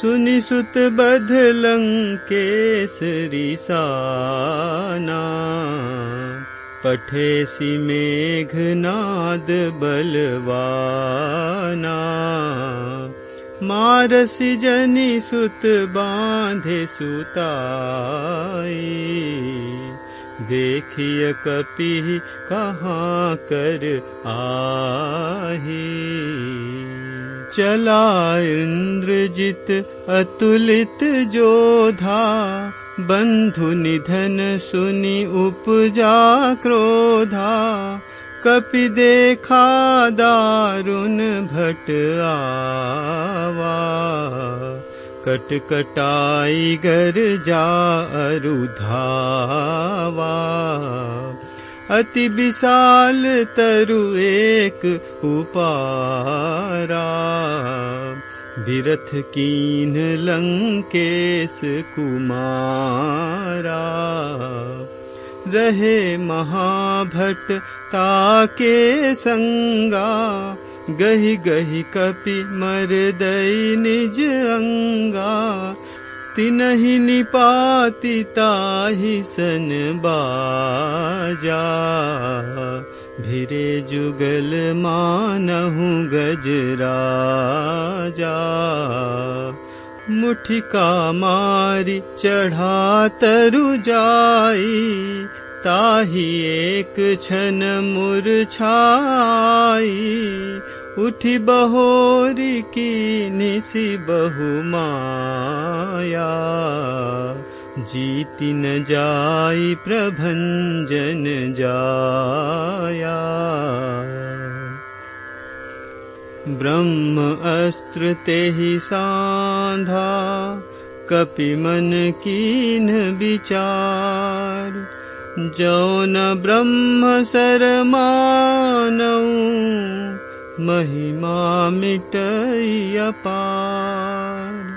सुनिसुत बधलङ्केसरि साना पठेसि मेघनाद बलवाना। मारसि जनि सुत बांधे सुताई देखिय कपि कहाँ कर आही चला इन्द्रजित अतुलित जोधा बन्धु निधन सुनि उपजा क्रोधा। कपि देखा दारुण भट आवा कटकटाई गर जा अरुधावा अति विशाल तरु एक उपारा। विरथ कीन लंकेश कुमारा। रहे महाभट ताके संगा। गहि गहि कपि मर दई निज अंगा तिनहि निपाति ताहि बाजा। भिरे जुगल मानहु गजराजा मुठिका मारी चढ़ा तरु जाई ताही एक छन मुरछाई उठी बहोरी की निसी बहु माया जीति न जाई प्रभंजन जाया। ब्रह्म अस्त्र ते ही साधा कपि मन कीन विचार। जौन ब्रह्म शरमानौ महिमा मिटय अपार